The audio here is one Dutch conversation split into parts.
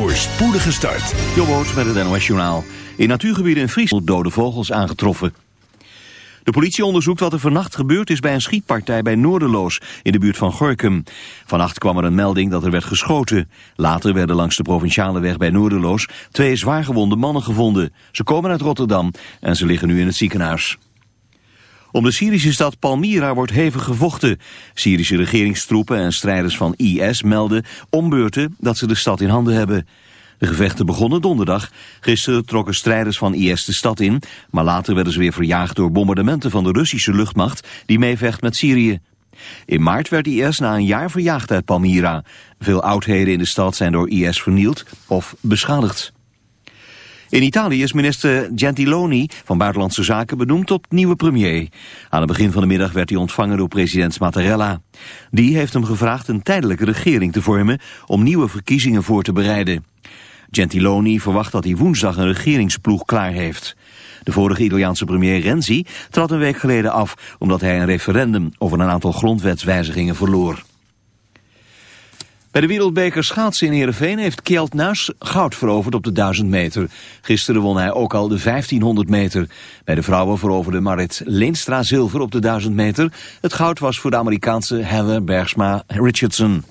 voor spoedige start. Jobboot met het NOS Journaal. In natuurgebieden in Friesland dode vogels aangetroffen. De politie onderzoekt wat er vannacht gebeurd is bij een schietpartij bij Noorderloos in de buurt van Gorkum. Vannacht kwam er een melding dat er werd geschoten. Later werden langs de provinciale weg bij Noorderloos twee zwaargewonde mannen gevonden. Ze komen uit Rotterdam en ze liggen nu in het ziekenhuis. Om de Syrische stad Palmyra wordt hevig gevochten. Syrische regeringstroepen en strijders van IS melden ombeurten dat ze de stad in handen hebben. De gevechten begonnen donderdag. Gisteren trokken strijders van IS de stad in, maar later werden ze weer verjaagd door bombardementen van de Russische luchtmacht die meevecht met Syrië. In maart werd IS na een jaar verjaagd uit Palmyra. Veel oudheden in de stad zijn door IS vernield of beschadigd. In Italië is minister Gentiloni van Buitenlandse Zaken benoemd tot nieuwe premier. Aan het begin van de middag werd hij ontvangen door president Mattarella. Die heeft hem gevraagd een tijdelijke regering te vormen om nieuwe verkiezingen voor te bereiden. Gentiloni verwacht dat hij woensdag een regeringsploeg klaar heeft. De vorige Italiaanse premier Renzi trad een week geleden af omdat hij een referendum over een aantal grondwetswijzigingen verloor. Bij de wereldbeker schaatsen in Heerenveen heeft Kjeld Nuis goud veroverd op de 1000 meter. Gisteren won hij ook al de 1500 meter. Bij de vrouwen veroverde Marit Leenstra zilver op de 1000 meter. Het goud was voor de Amerikaanse Heather Bergsma Richardson.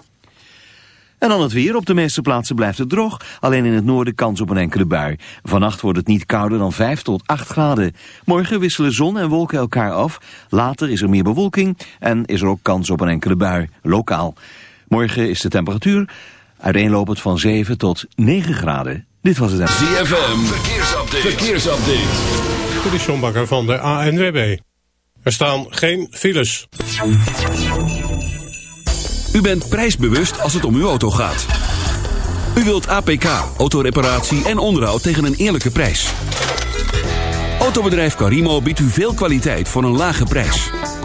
En dan het weer. Op de meeste plaatsen blijft het droog. Alleen in het noorden kans op een enkele bui. Vannacht wordt het niet kouder dan 5 tot 8 graden. Morgen wisselen zon en wolken elkaar af. Later is er meer bewolking en is er ook kans op een enkele bui. Lokaal. Morgen is de temperatuur uiteenlopend van 7 tot 9 graden. Dit was het. ZFM. Verkeersupdate. Verkeersupdate. De Sjombakker van de ANWB. Er staan geen files. U bent prijsbewust als het om uw auto gaat. U wilt APK, autoreparatie en onderhoud tegen een eerlijke prijs. Autobedrijf Carimo biedt u veel kwaliteit voor een lage prijs.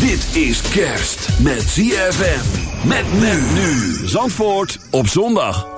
Dit is kerst met ZFM. Met nu. Zandvoort op zondag.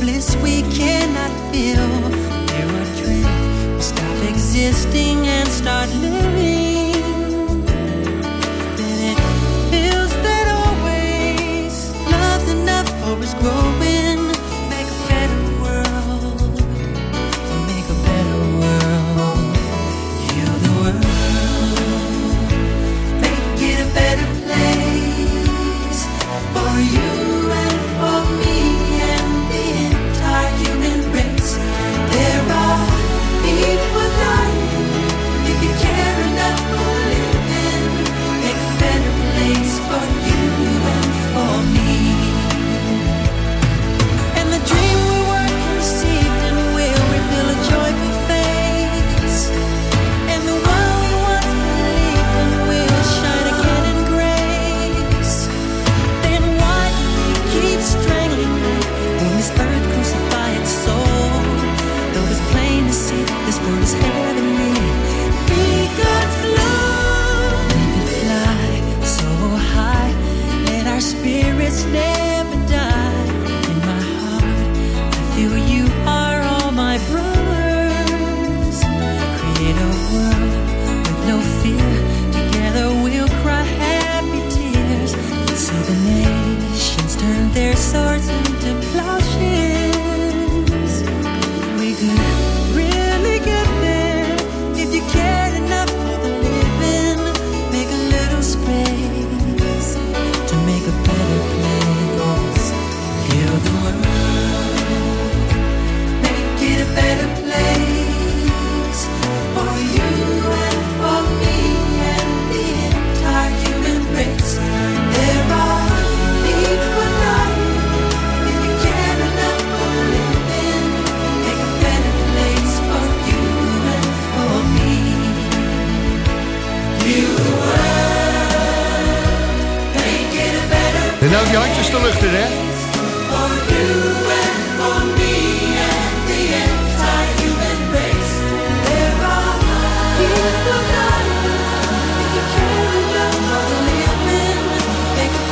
bliss we cannot feel. There are dreams. We stop existing and start living.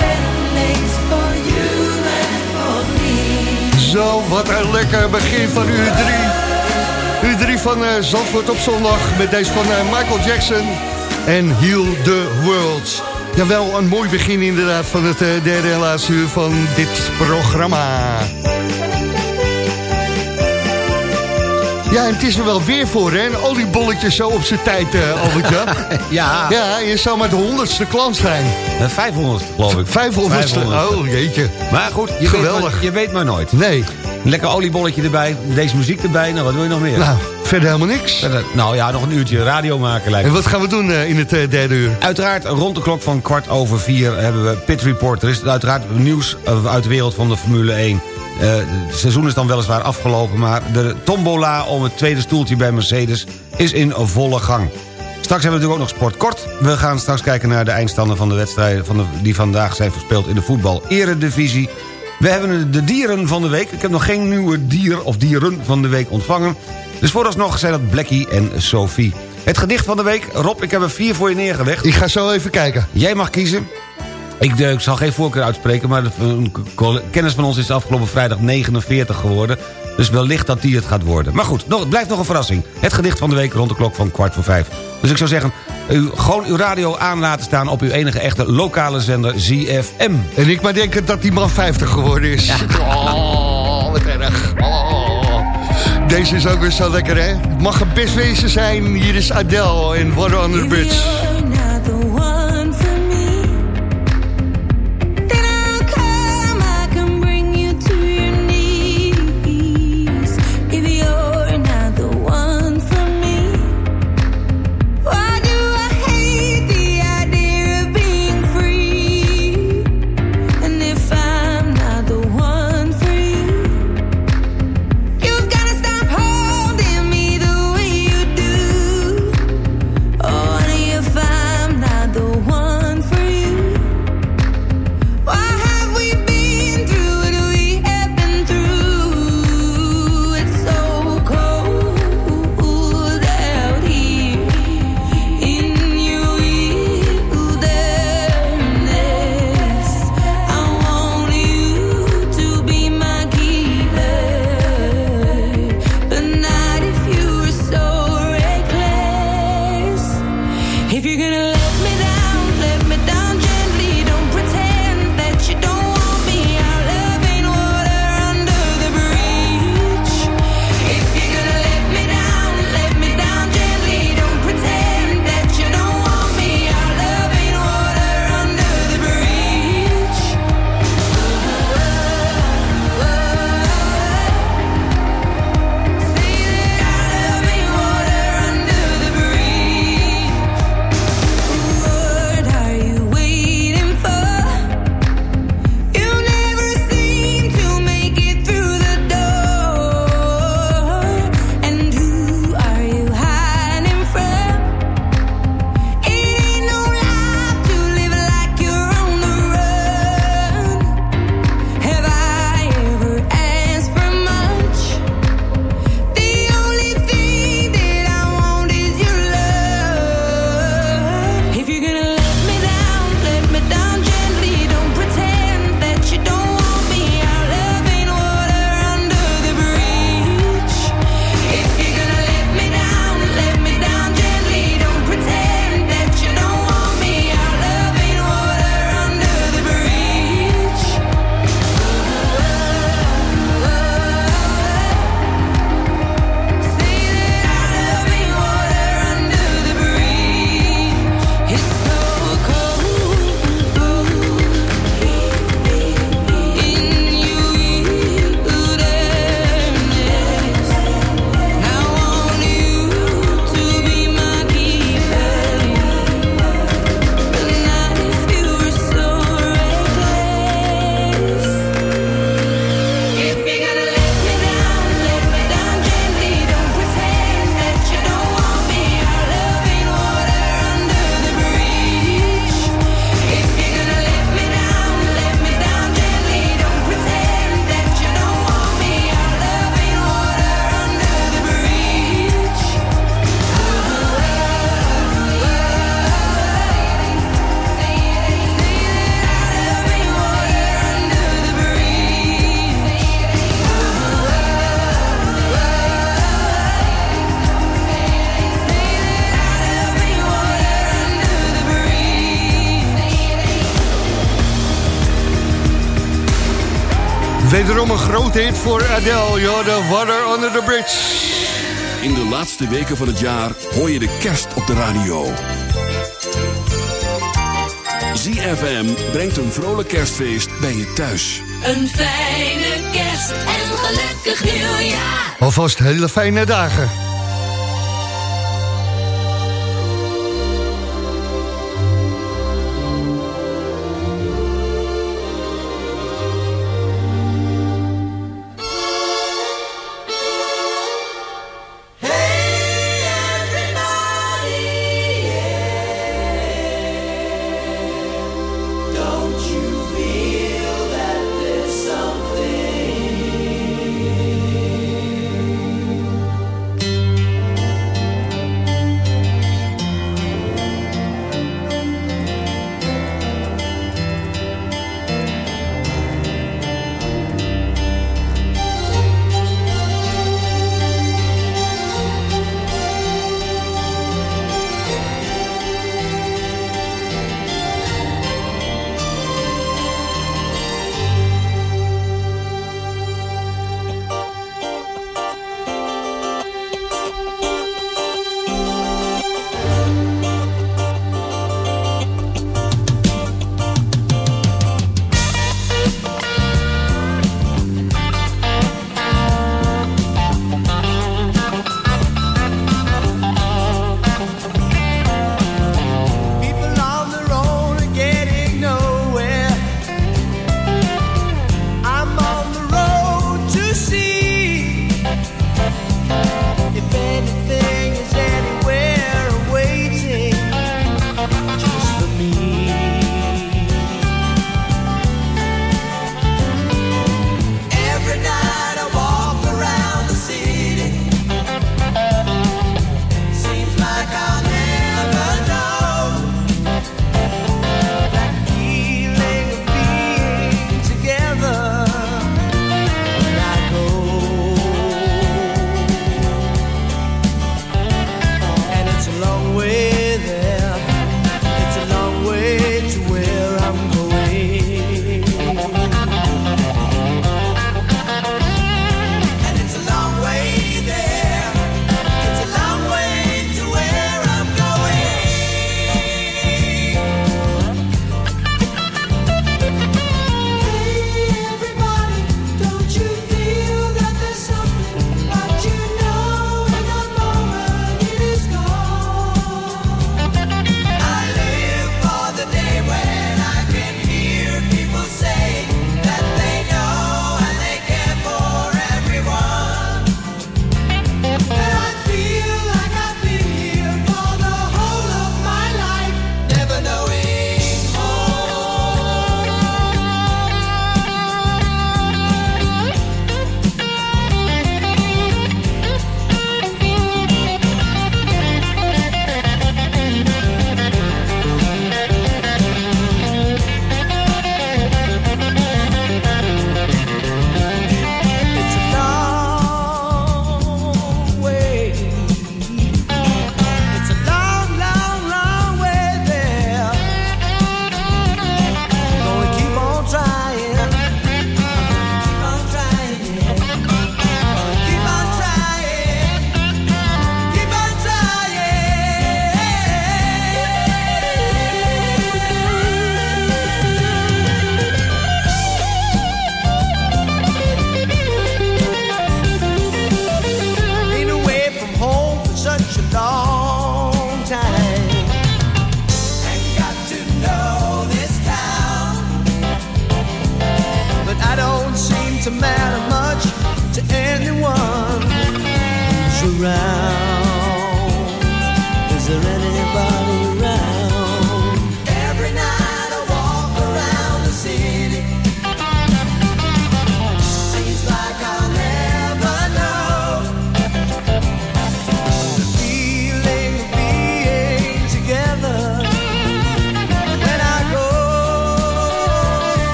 Better place for you and for me. Zo, wat een lekker begin van uur 3. Uur 3 van eh Zandvoort op zondag met deze van eh, Michael Jackson en Heal the World. Jawel, een mooi begin inderdaad van het eh, derde en laatste uur van dit programma. Ja, en het is er wel weer voor, hè? Een oliebolletje zo op zijn tijd, eh Albertje. Ja, ja, je zou maar de honderdste klant zijn. de 500 geloof ik. Vijfhonderdste. 500ste. Oh, jeetje. Maar goed, je weet Geweldig. maar, je weet maar nooit. Nee, Een lekker oliebolletje erbij, deze muziek erbij, nou wat wil je nog meer? nou, verder helemaal niks. Verder- nou ja, nog een uurtje radio maken lijkt En wat gaan we doen eh, in het eh, derde uur? Uiteraard rond de klok van kwart over vier hebben we Pit Report. Er is uiteraard nieuws eh, uit de wereld van de Formule 1. Eh, het seizoen is dan weliswaar afgelopen... maar de tombola om het tweede stoeltje bij Mercedes is in volle gang. Straks hebben we natuurlijk ook nog sport kort. We gaan straks kijken naar de eindstanden van de wedstrijden... Van de, die vandaag zijn verspeeld in de voetbal eredivisie. We hebben de dieren van de week. Ik heb nog geen nieuwe dier of dieren van de week ontvangen. Dus vooralsnog zijn dat Blackie en Sophie. Het gedicht van de week. Rob, ik heb er vier voor je neergelegd. Ik ga zo even kijken. Jij mag kiezen. Ik, eh, ik zal geen voorkeur uitspreken, maar een kennis van ons is afgelopen vrijdag 49 geworden. Dus wellicht dat die het gaat worden. Maar goed, nog, het blijft nog een verrassing. Het gedicht van de week rond de klok van kwart voor vijf. Dus ik zou zeggen, u, gewoon uw radio aan laten staan... op uw enige echte lokale zender ZFM. En ik maar denken dat die man 50 geworden is. Oh, wat erg. Oh. Deze is ook weer zo lekker, hè? Mag een best zijn. Hier is Adele en Water on the. Wederom een groot hit voor Adele, joh, The Water Under the Bridge. In de laatste weken van het jaar hoor je de kerst op de radio. ZFM brengt een vrolijk kerstfeest bij je thuis. Een fijne kerst en gelukkig nieuwjaar. Alvast hele fijne dagen.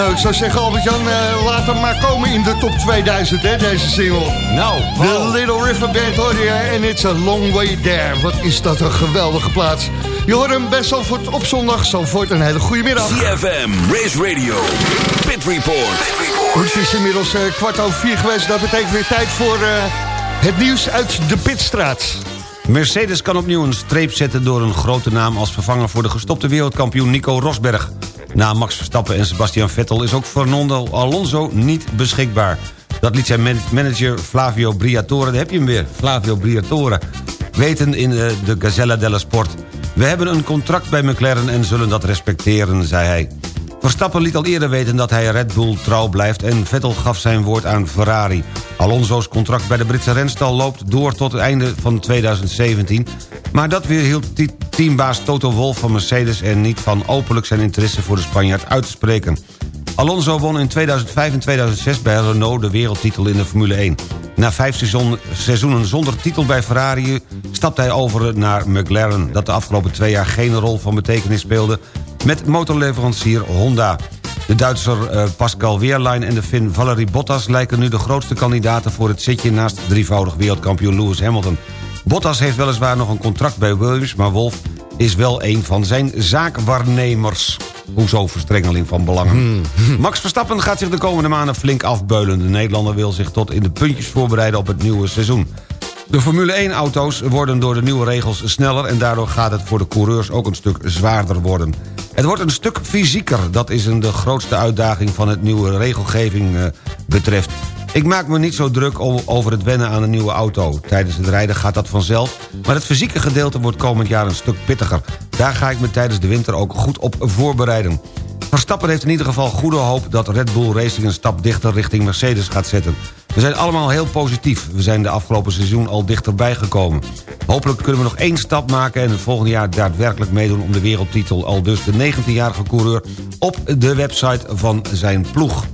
Nou, ik zou zeggen, Albert-Jan, eh, laat hem maar komen in de top 2000, hè, deze single. Nou, The Little River Band hoor je, en it's a long way there. Wat is dat een geweldige plaats. Je hoort hem bij Zalvoort op zondag. Zalvoort, een hele goede middag. CFM, Race Radio, Pit Report. Het is inmiddels eh, kwart over vier geweest. Dat betekent weer tijd voor eh, het nieuws uit de Pitstraat. Mercedes kan opnieuw een streep zetten door een grote naam... als vervanger voor de gestopte wereldkampioen Nico Rosberg. Na Max Verstappen en Sebastian Vettel is ook Fernando Alonso niet beschikbaar. Dat liet zijn man- manager Flavio Briatore, daar heb je hem weer, Flavio Briatore... weten in eh, de Gazella della Sport. We hebben een contract bij McLaren en zullen dat respecteren, zei hij. Verstappen liet al eerder weten dat hij Red Bull trouw blijft... en Vettel gaf zijn woord aan Ferrari. Alonso's contract bij de Britse renstal loopt door tot het einde van 2017... maar dat weer hield teambaas Toto Wolff van Mercedes... er niet van openlijk zijn interesse voor de Spanjaard uit te spreken. Alonso won in 2005 en 2006 bij Renault de wereldtitel in de Formule 1. Na vijf seizoen- seizoenen zonder titel bij Ferrari stapte hij over naar McLaren... dat de afgelopen twee jaar geen rol van betekenis speelde... met motorleverancier Honda. De Duitser eh, Pascal Wehrlein en de Finn Valerie Bottas... lijken nu de grootste kandidaten voor het zitje... naast drievoudig wereldkampioen Lewis Hamilton. Bottas heeft weliswaar nog een contract bij Williams... maar Wolf is wel een van zijn zaakwaarnemers. Hoezo verstrengeling van belangen? Max Verstappen gaat zich de komende maanden flink afbeulen. De Nederlander wil zich tot in de puntjes voorbereiden op het nieuwe seizoen. De Formule 1-auto's worden door de nieuwe regels sneller... en daardoor gaat het voor de coureurs ook een stuk zwaarder worden. Het wordt een stuk fysieker. Dat is een de grootste uitdaging van het nieuwe regelgeving eh, betreft. Ik maak me niet zo druk over het wennen aan een nieuwe auto. Tijdens het rijden gaat dat vanzelf, maar het fysieke gedeelte wordt komend jaar een stuk pittiger. Daar ga ik me tijdens de winter ook goed op voorbereiden. Verstappen heeft in ieder geval goede hoop dat Red Bull Racing een stap dichter richting Mercedes gaat zetten. We zijn allemaal heel positief. We zijn de afgelopen seizoen al dichterbij gekomen. Hopelijk kunnen we nog één stap maken en het volgende jaar daadwerkelijk meedoen om de wereldtitel. Al dus de 19-jarige coureur op de website van zijn ploeg.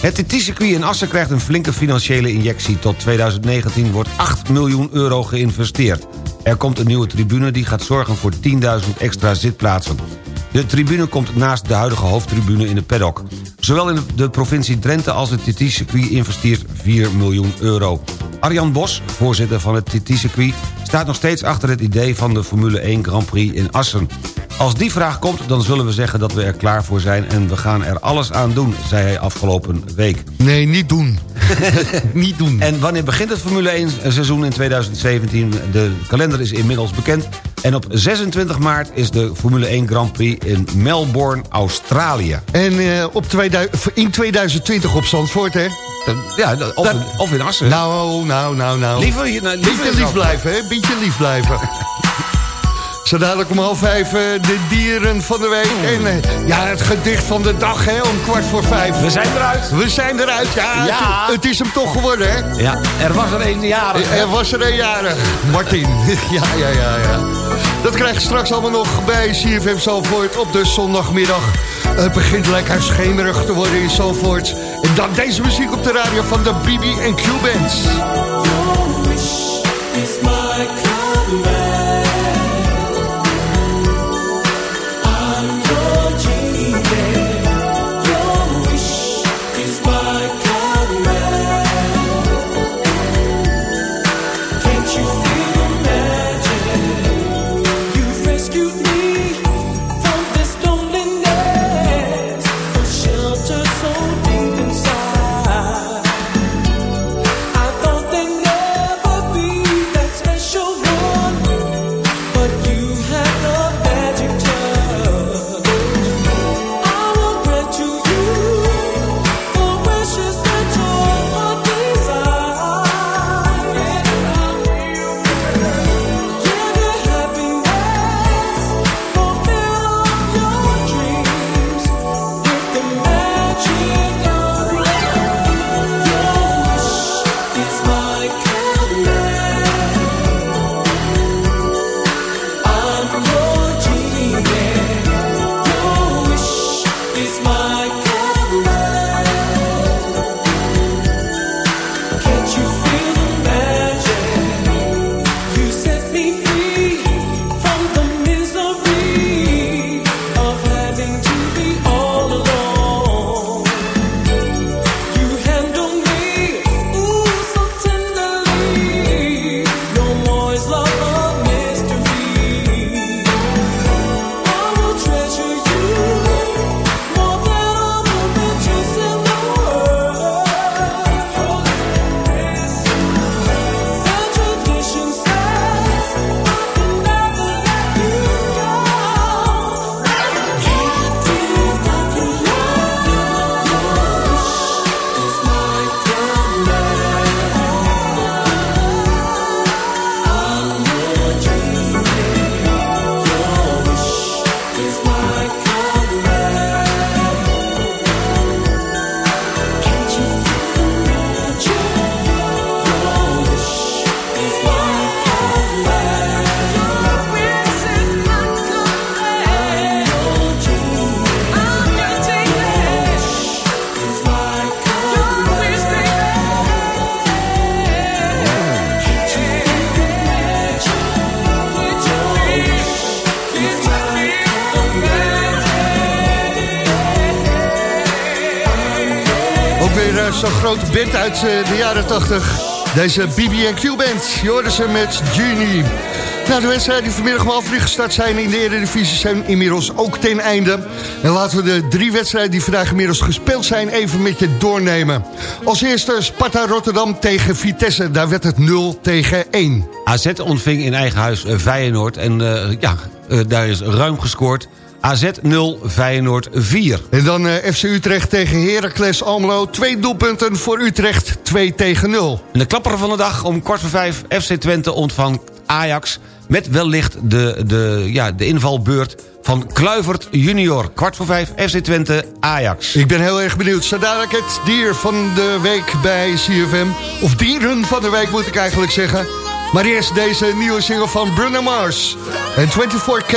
Het TT-circuit in Assen krijgt een flinke financiële injectie. Tot 2019 wordt 8 miljoen euro geïnvesteerd. Er komt een nieuwe tribune die gaat zorgen voor 10.000 extra zitplaatsen. De tribune komt naast de huidige hoofdtribune in de paddock. Zowel in de provincie Drenthe als het TT-circuit investeert 4 miljoen euro. Arjan Bos, voorzitter van het TT-circuit... staat nog steeds achter het idee van de Formule 1 Grand Prix in Assen. Als die vraag komt, dan zullen we zeggen dat we er klaar voor zijn... en we gaan er alles aan doen, zei hij afgelopen week. Nee, niet doen. niet doen. En wanneer begint het Formule 1 seizoen in 2017? De kalender is inmiddels bekend. En op 26 maart is de Formule 1 Grand Prix in Melbourne, Australië. En eh, op 2000, in 2020 op Zandvoort, hè? Ja, of, of in Assen. Nou, nou, nou, nou. Liever nou, liever Beetje lief blijven, hè? Beetje lief blijven. Zo dadelijk om half vijf eh, de dieren van de week. En eh, ja, het gedicht van de dag, hè? Om kwart voor vijf. We zijn eruit. We zijn eruit, ja. Ja. Het, het is hem toch geworden, hè? Ja, er was er een jarig. Er was er een jarig. Martin. ja, ja, ja, ja. Dat krijg je straks allemaal nog bij CFM Zalvoort op de zondagmiddag. Het begint lekker schemerig te worden in Zalvoort. En dan deze muziek op de radio van de BB en Q Bands. Eh, de jaren 80. Deze BB&Q band. Je ze met Genie. Nou, de wedstrijden die vanmiddag om half gestart zijn in de Eredivisie zijn inmiddels ook ten einde. En laten we de drie wedstrijden die vandaag inmiddels gespeeld zijn even met je doornemen. Als eerste Sparta Rotterdam tegen Vitesse. Daar werd het 0 tegen 1. AZ ontving in eigen huis eh, Feyenoord en eh, ja, daar is ruim gescoord. AZ 0, Feyenoord 4. En dan eh, FC Utrecht tegen Heracles Almelo. Twee doelpunten voor Utrecht, 2 tegen 0. En de klapper van de dag om kwart voor vijf... FC Twente ontvangt Ajax met wellicht de, de, ja, de invalbeurt van Kluivert junior. Kwart voor vijf, FC Twente, Ajax. Ik ben heel erg benieuwd. Zo dadelijk het dier van de week bij CFM. Of dieren van de week moet ik eigenlijk zeggen. Maar eerst deze nieuwe single van Bruno Mars. En 24K.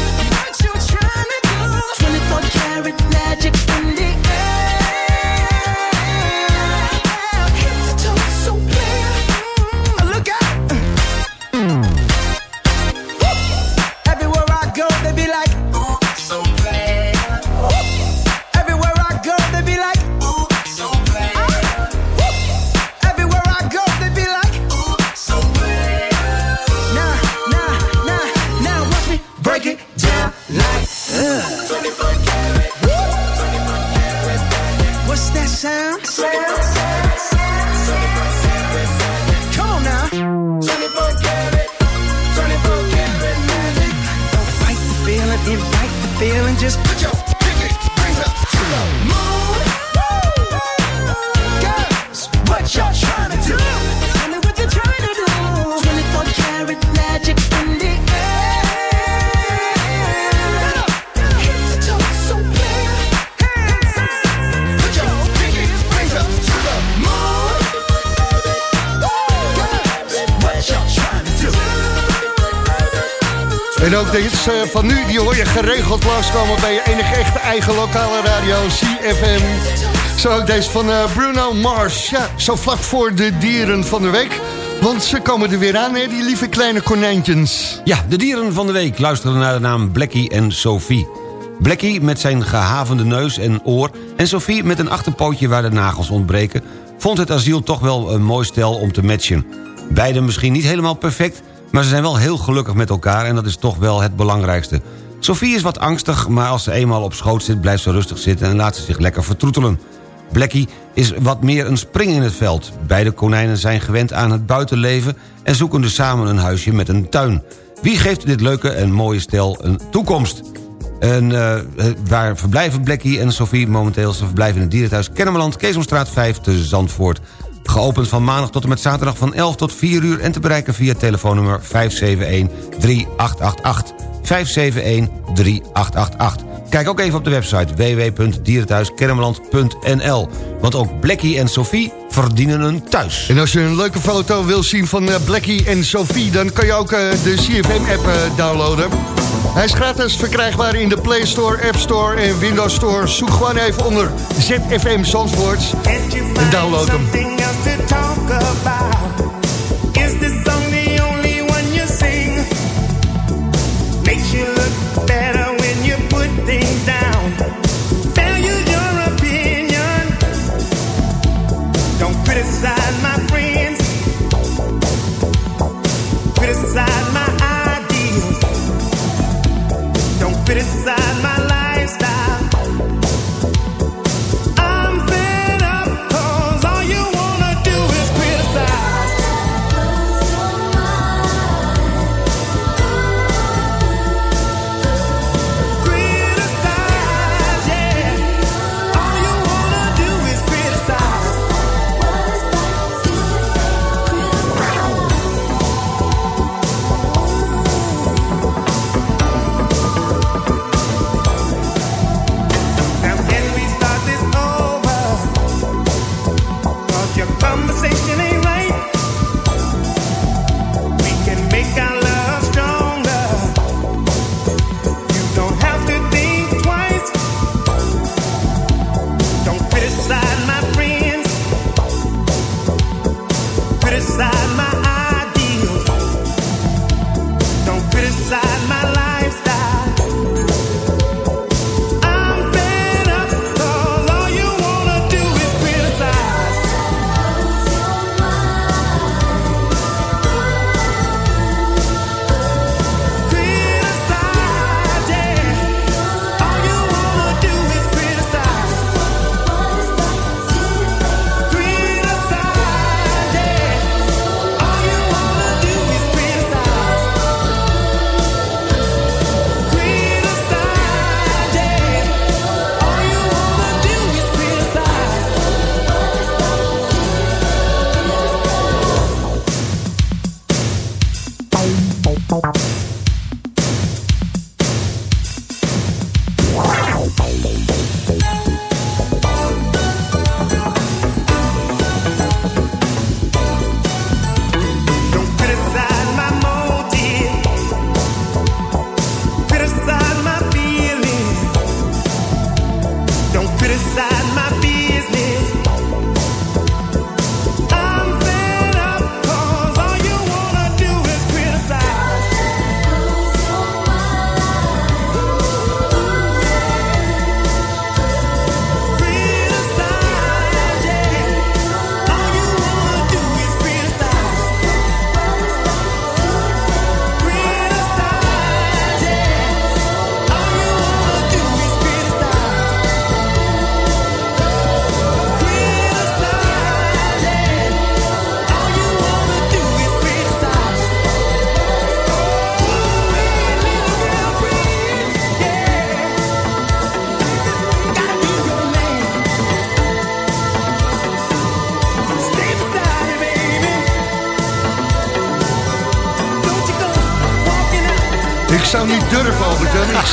Van nu, die hoor je geregeld langskomen bij je enige echte eigen lokale radio, CFM. Zo ook deze van eh, Bruno Mars. Ja, zo vlak voor de dieren van de week. Want ze komen er weer aan, hè, die lieve kleine konijntjes. Ja, de dieren van de week luisteren naar de naam Blackie en Sophie. Blackie met zijn gehavende neus en oor... en Sophie met een achterpootje waar de nagels ontbreken... vond het asiel toch wel een mooi stel om te matchen. Beiden misschien niet helemaal perfect... maar ze zijn wel heel gelukkig met elkaar... en dat is toch wel het belangrijkste. Sophie is wat angstig, maar als ze eenmaal op schoot zit... blijft ze rustig zitten en laat ze zich lekker vertroetelen. Blackie is wat meer een spring in het veld. Beide konijnen zijn gewend aan het buitenleven... en zoeken dus samen een huisje met een tuin. Wie geeft dit leuke en mooie stel een toekomst? En eh, waar verblijven Blackie en Sophie momenteel? Ze verblijven in het dierenthuis Kennemerland, Keesomstraat 5 te Zandvoort. Geopend van maandag tot en met zaterdag van 11 tot 4 uur... en te bereiken via telefoonnummer 571-3888. 571-3888. Kijk ook even op de website www.dierenthuiskennemerland.nl. Want ook Blackie en Sophie verdienen een thuis. En als je een leuke foto wil zien van eh, Blackie en Sophie... dan kan je ook eh, de CFM-app eh, downloaden. Hij is gratis verkrijgbaar in de Play Store, App Store en Windows Store. Zoek gewoon even onder ZFM Zandvoort en download hem.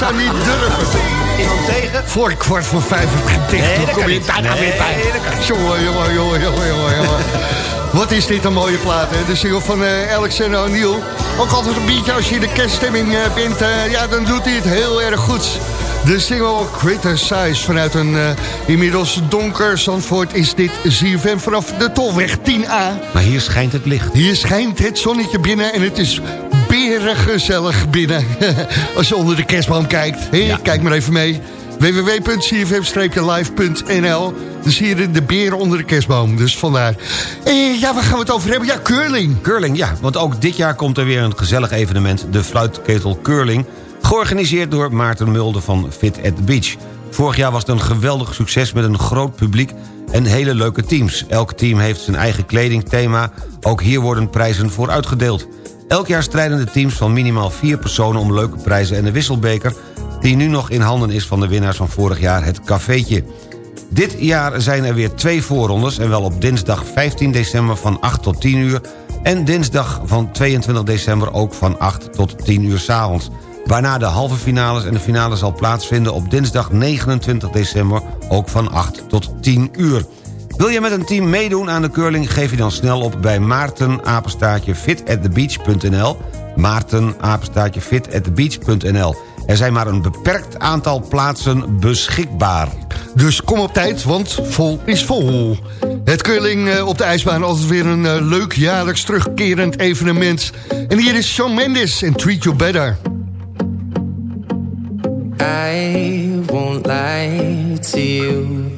Ik zou niet durven. Iemand tegen? Voor kwart voor vijf het gedicht. Nee, dat kom kan je niet. daar Nee, weer bij? dat kan niet. Jongen, jongen, jongen, jongen, jongen. Wat is dit een mooie plaat, hè? De single van eh Alexander O'Neill. Ook altijd een beetje als je in de kerststemming eh, bent. eh, ja, dan doet hij het heel erg goed. De single Criticize vanuit een eh, inmiddels donker Zandvoort is dit ZFM vanaf de Tolweg 10A. Maar hier schijnt het licht. Hier schijnt het zonnetje binnen en het is berig gezellig binnen. Als je onder de kerstboom kijkt. Hé, Kijk maar even mee. www.cfm-live.nl Dan zie je de beren onder de kerstboom. Dus vandaar. Eh, ja, waar gaan we het over hebben? Ja, curling. Curling, ja, want ook dit jaar komt er weer een gezellig evenement... de Fluitketel Curling, georganiseerd door Maarten Mulder van Fit at the Beach. Vorig jaar was het een geweldig succes met een groot publiek en hele leuke teams. Elk team heeft zijn eigen kledingthema, ook hier worden prijzen voor uitgedeeld. Elk jaar strijden de teams van minimaal vier personen om leuke prijzen en de wisselbeker... die nu nog in handen is van de winnaars van vorig jaar, het cafeetje. Dit jaar zijn er weer twee voorrondes... en wel op dinsdag 15 december van 8 tot 10 uur... en dinsdag van 22 december ook van 8 tot 10 uur s'avonds. Waarna de halve finales en de finale zal plaatsvinden op dinsdag 29 december... ook van 8 tot 10 uur. Wil je met een team meedoen aan de curling... geef je dan snel op bij Maarten apenstaartje fitatthebeach.nl Maarten apenstaartje fitatthebeach.nl Er zijn maar een beperkt aantal plaatsen beschikbaar. Dus kom op tijd, want vol is vol. Het curling eh, op de ijsbaan, altijd weer een eh, leuk jaarlijks terugkerend evenement. En hier is Shawn Mendes en Treat You Better. I won't lie to you.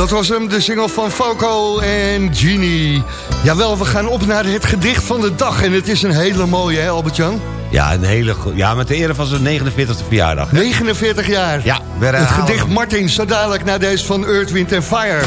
Dat was hem, de single van Falco en Genie. Jawel, we gaan op naar het gedicht van de dag. En het is een hele mooie, hè Albert-Jan? Ja, een hele ja, met de ere van zijn 49e verjaardag. 49 jaar. Ja, we Het gedicht. Martin, zo dadelijk naar deze van Earth, Wind Fire.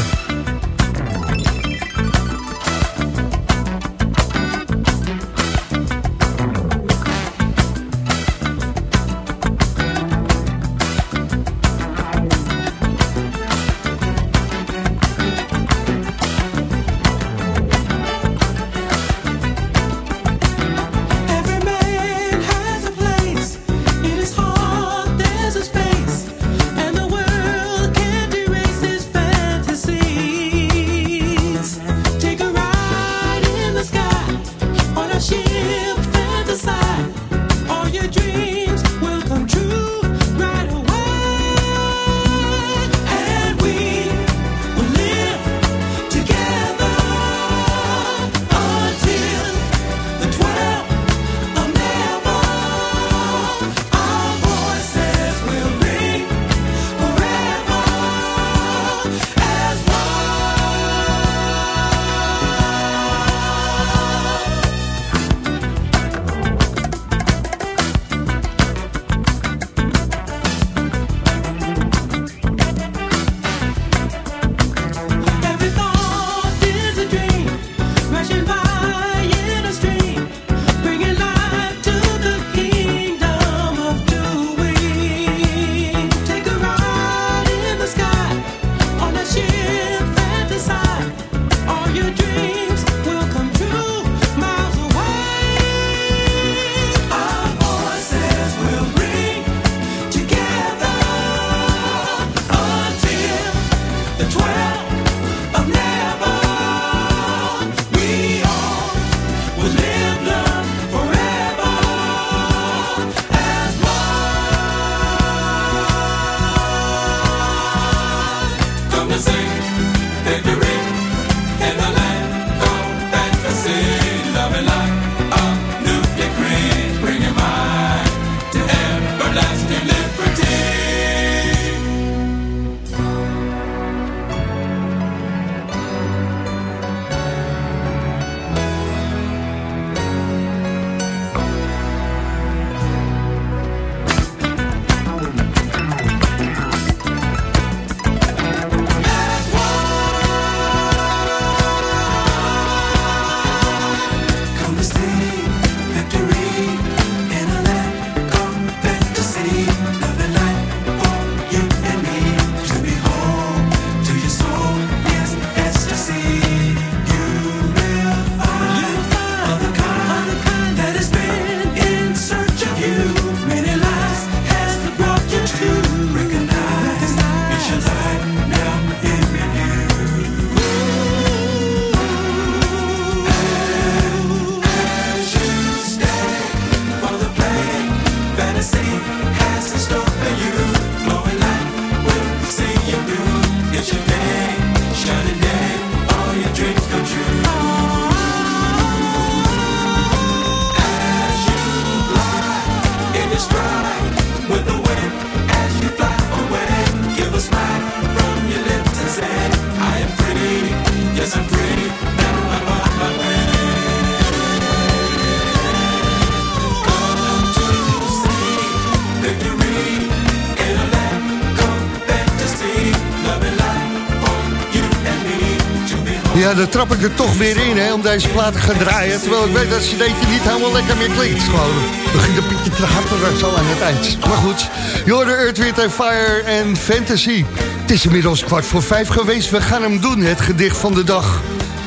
Dan trap ik er toch weer in hè, om deze plaat te gaan draaien. Terwijl ik weet dat ze cd'tje niet helemaal lekker meer klinkt. Gewoon begint een beetje te haperen zo aan het eind. Maar goed, Jorde Earth, Wind Fire en Fantasy. Het is inmiddels kwart voor vijf geweest. We gaan hem doen, het gedicht van de dag.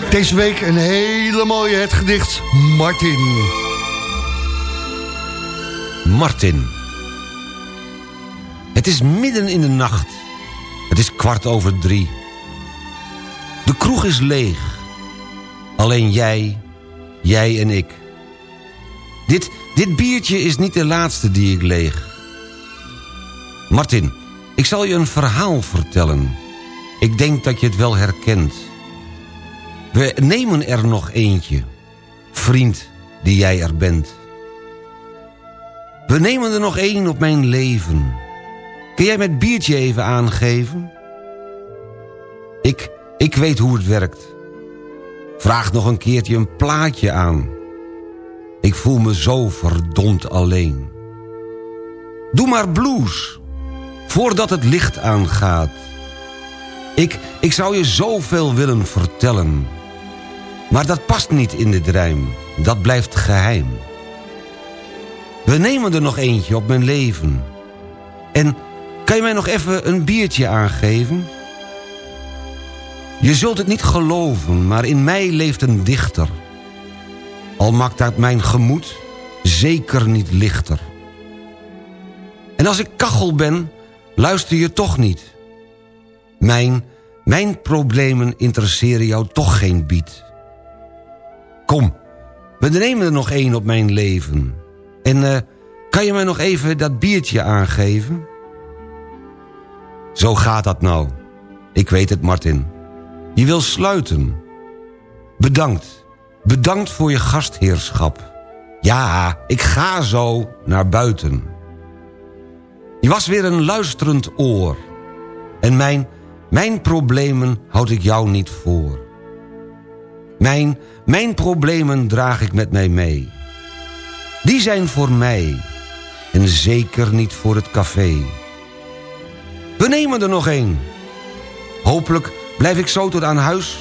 Deze week een hele mooie het gedicht Martin. Martin. Het is midden in de nacht. Het is kwart over drie. De kroeg is leeg. Alleen jij, jij en ik. Dit, dit biertje is niet de laatste die ik leeg. Martin, ik zal je een verhaal vertellen. Ik denk dat je het wel herkent. We nemen er nog eentje. Vriend die jij er bent. We nemen er nog één op mijn leven. Kun jij met biertje even aangeven? Ik, ik weet hoe het werkt. Vraag nog een keertje een plaatje aan. Ik voel me zo verdomd alleen. Doe maar blues, voordat het licht aangaat. Ik, ik zou je zoveel willen vertellen. Maar dat past niet in dit rijm, dat blijft geheim. We nemen er nog eentje op mijn leven. En kan je mij nog even een biertje aangeven? Je zult het niet geloven, maar in mij leeft een dichter. Al maakt dat mijn gemoed zeker niet lichter. En als ik kachel ben, luister je toch niet. Mijn, mijn problemen interesseren jou toch geen bied. Kom, we nemen er nog één op mijn leven. En eh, kan je mij nog even dat biertje aangeven? Zo gaat dat nou. Ik weet het, Martin. Je wil sluiten. Bedankt. Bedankt voor je gastheerschap. Ja, ik ga zo naar buiten. Je was weer een luisterend oor. En mijn, mijn problemen houd ik jou niet voor. Mijn, mijn problemen draag ik met mij mee. Die zijn voor mij. En zeker niet voor het café. We nemen er nog één. Hopelijk blijf ik zo tot aan huis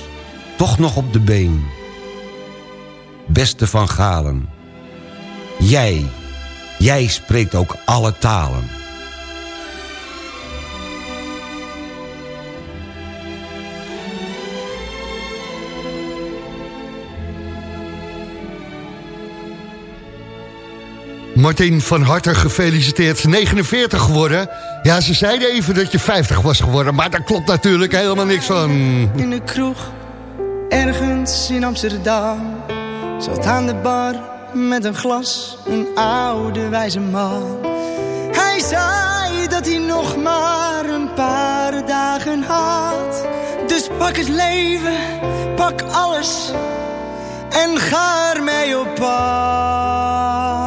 toch nog op de been. Beste van Galen. Jij, jij spreekt ook alle talen. Martin, van harte gefeliciteerd. 49 geworden. Ja, ze zeiden even dat je 50 was geworden, maar daar klopt natuurlijk helemaal niks van. In de kroeg, ergens in Amsterdam. Zat aan de bar met een glas, een oude wijze man. Hij zei dat hij nog maar een paar dagen had. Dus pak het leven, pak alles en ga ermee op pad.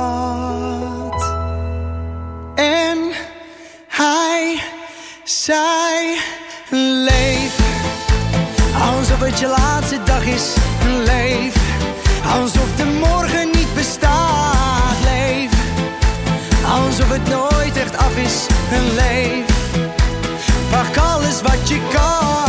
En hij zei, leef alsof het je laatste dag is. Leef alsof de morgen niet bestaat. Leef alsof het nooit echt af is. Leef, pak alles wat je kan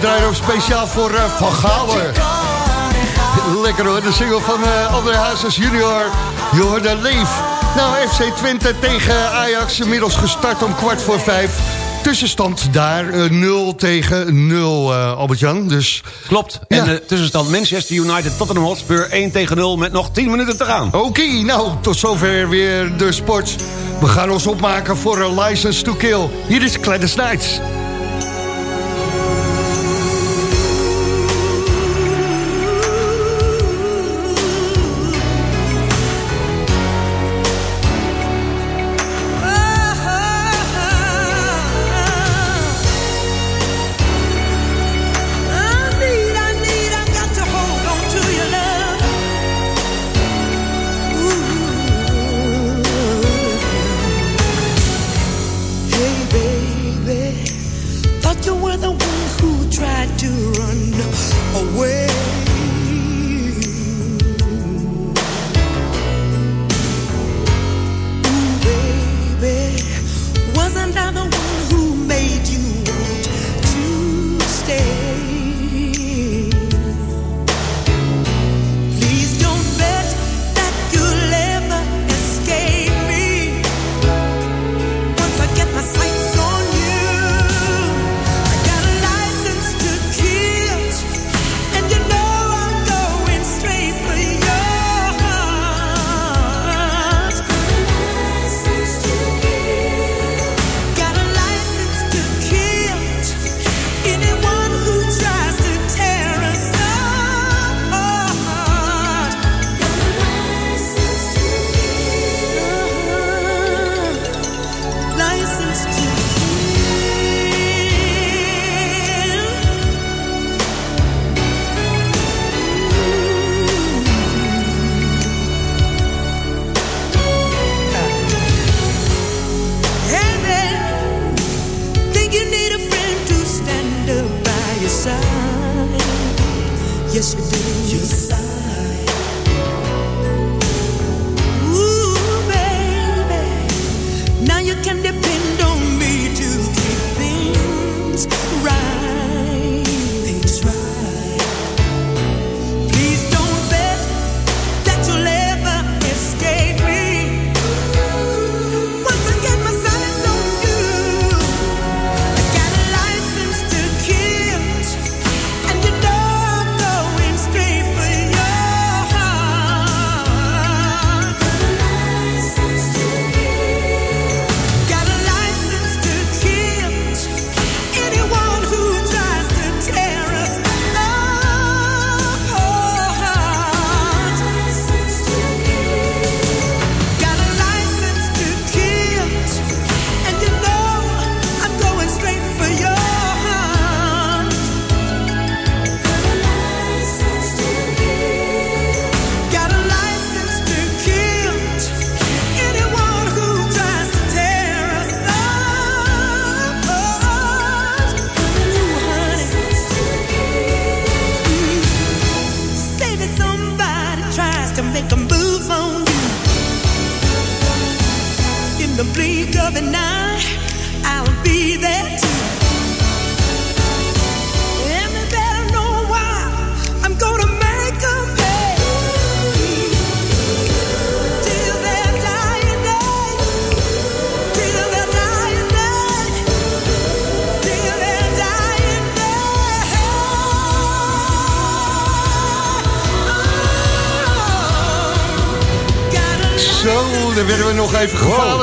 We draaien ook speciaal voor eh, Van Galen. Lekker hoor, de single van eh André Hazes junior. Je hoorde Leef. Nou, FC Twente tegen Ajax, inmiddels gestart om kwart voor vijf. Tussenstand daar, eh, 0 tegen 0, eh Albert-Jan. Dus, Klopt. En de tussenstand Manchester United Tottenham Hotspur 1 tegen 0 met nog 10 minuten te gaan. Oké, nou, tot zover weer de sport. We gaan ons opmaken voor een License to Kill. Hier is Gladys Knights.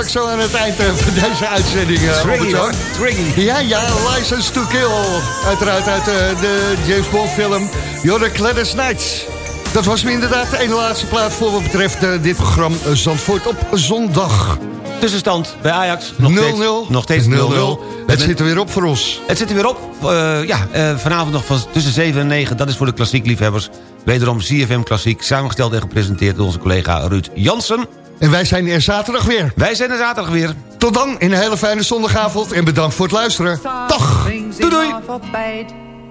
Zo aan het eind eh, van deze uitzending. Triggy, hoor. Triggy. Ja, ja, License to Kill. Uiteraard uit eh, de James Bond film Jorre Gladys Nights. Dat was me inderdaad de ene laatste plaat voor wat betreft eh, dit programma Zandvoort op zondag. 0-0. Tussenstand bij Ajax. Nog steeds, nog steeds 0-0. Het zit er weer op voor ons. Het zit er weer op. Ja, vanavond nog van tussen 7 en 9. Dat is voor de klassiek liefhebbers. Wederom CFM Klassiek. Samengesteld en gepresenteerd door onze collega Ruud Jansen. En wij zijn er zaterdag weer. Wij zijn er zaterdag weer. Tot dan, in een hele fijne zondagavond en bedankt voor het luisteren. Dag! Doei doei!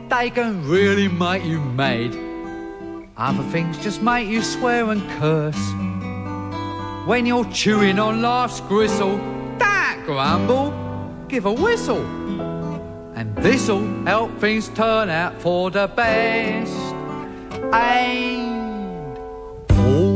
They can really make you mad. Other things just make you swear and curse. When you're chewing on life's gristle, that grumble, give a whistle. And this'll help things turn out for the best. And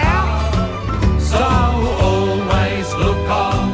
So